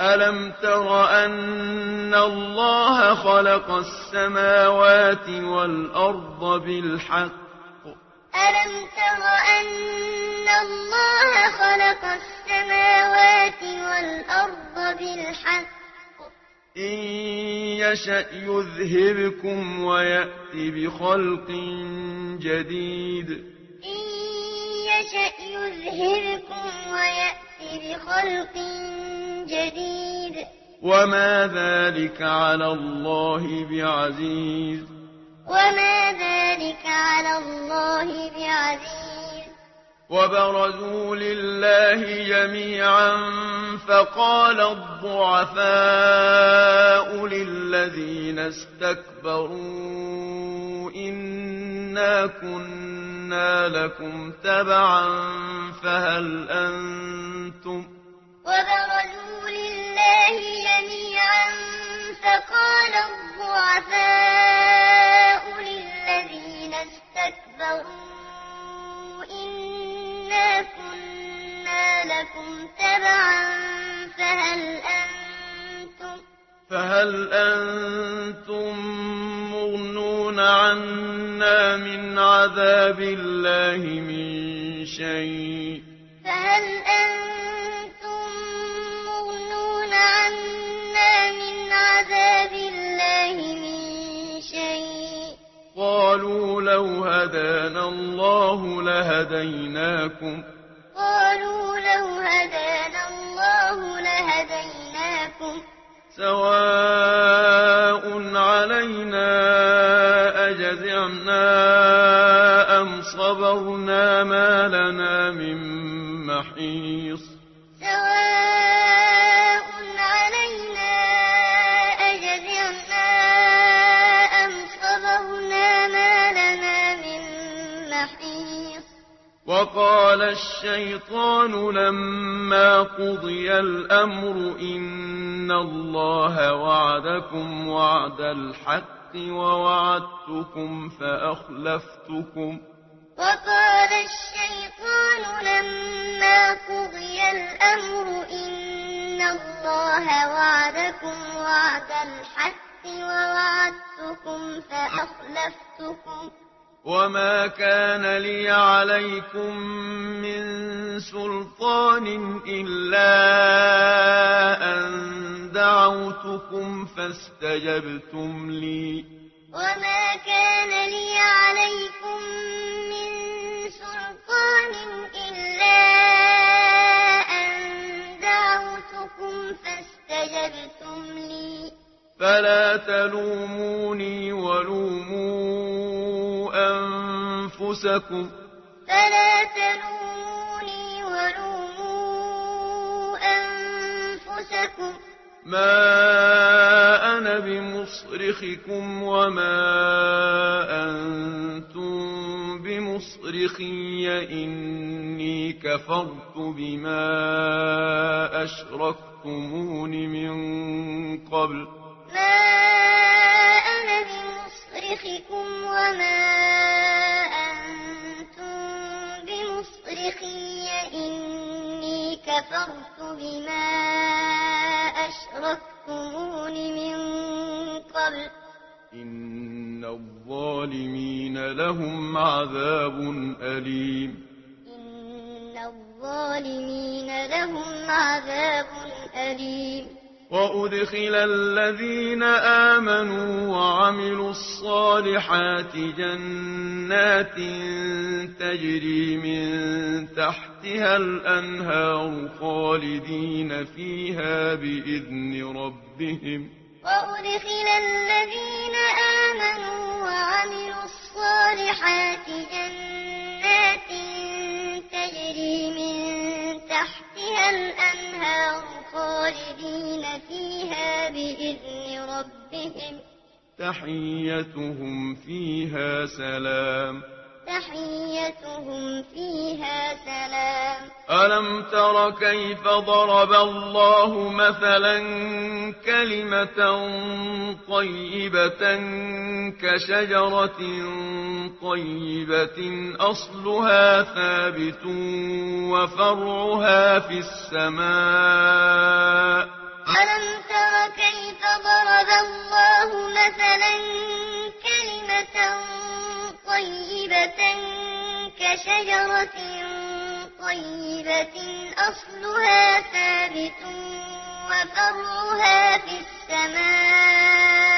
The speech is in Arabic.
ألم تر أن الله خلق السماوات والأرض بالحق ألم تر أن الله خلق السماوات والأرض بالحق إن يشأ يذهبكم ويأتي بخلق جديد إن يشأ يذهبكم ويأتي بخلق جديد وما ذلك على الله بعزيز وما ذلك على الله بعزيز وبرزوا لله جميعا فقال الضعفاء للذين استكبروا إنا كنا كنا لكم تبعا فهل أنتم وبرزوا لله جميعا فقال الضعفاء للذين استكبروا إنا كنا لكم تبعا فهل أنتم فهل أنتم عنا من عذاب الله من شيء. فهل أنتم مغنون عنا من عذاب الله من شيء؟ قالوا لو هدانا الله لهديناكم. قالوا لو هدانا الله لهديناكم. سواء علينا جزعنا أم صبرنا ما لنا من محيص. سواء علينا أجزعنا أم صبرنا ما لنا من محيص. وقال الشيطان لما قضي الأمر إن الله وعدكم وعد الحق. الحق ووعدتكم فأخلفتكم وقال الشيطان لما قضي الأمر إن الله وعدكم وعد الحق ووعدتكم فأخلفتكم وما كان لي عليكم من سلطان إلا أن دعوتكم فاستجبتم لي. وما كان لي عليكم من سلطان إلا أن دعوتكم فاستجبتم لي. فلا تلوموني ولوموا أنفسكم. فلا ما أنا بمصرخكم وما أنتم بمصرخي إني كفرت بما أشركتمون من قبل ما أنا بمصرخكم وما أنتم بمصرخي إني كفرت بما أشركتمون من قبل. إن الظالمين لهم عذاب أليم. إن الظالمين لهم عذاب أليم. وأدخل الذين آمنوا وعملوا الصالحات جنات تجري من تحتها الأنهار خالدين فيها بإذن ربهم وأدخل الذين آمنوا وعملوا الصالحات جنات فيها بإذن ربهم تحيتهم فيها سلام تحيتهم فيها سلام ألم تر كيف ضرب الله مثلا كلمة طيبة كشجرة طيبة أصلها ثابت وفرعها في السماء شجرة طيبة أصلها ثابت وفرها في السماء.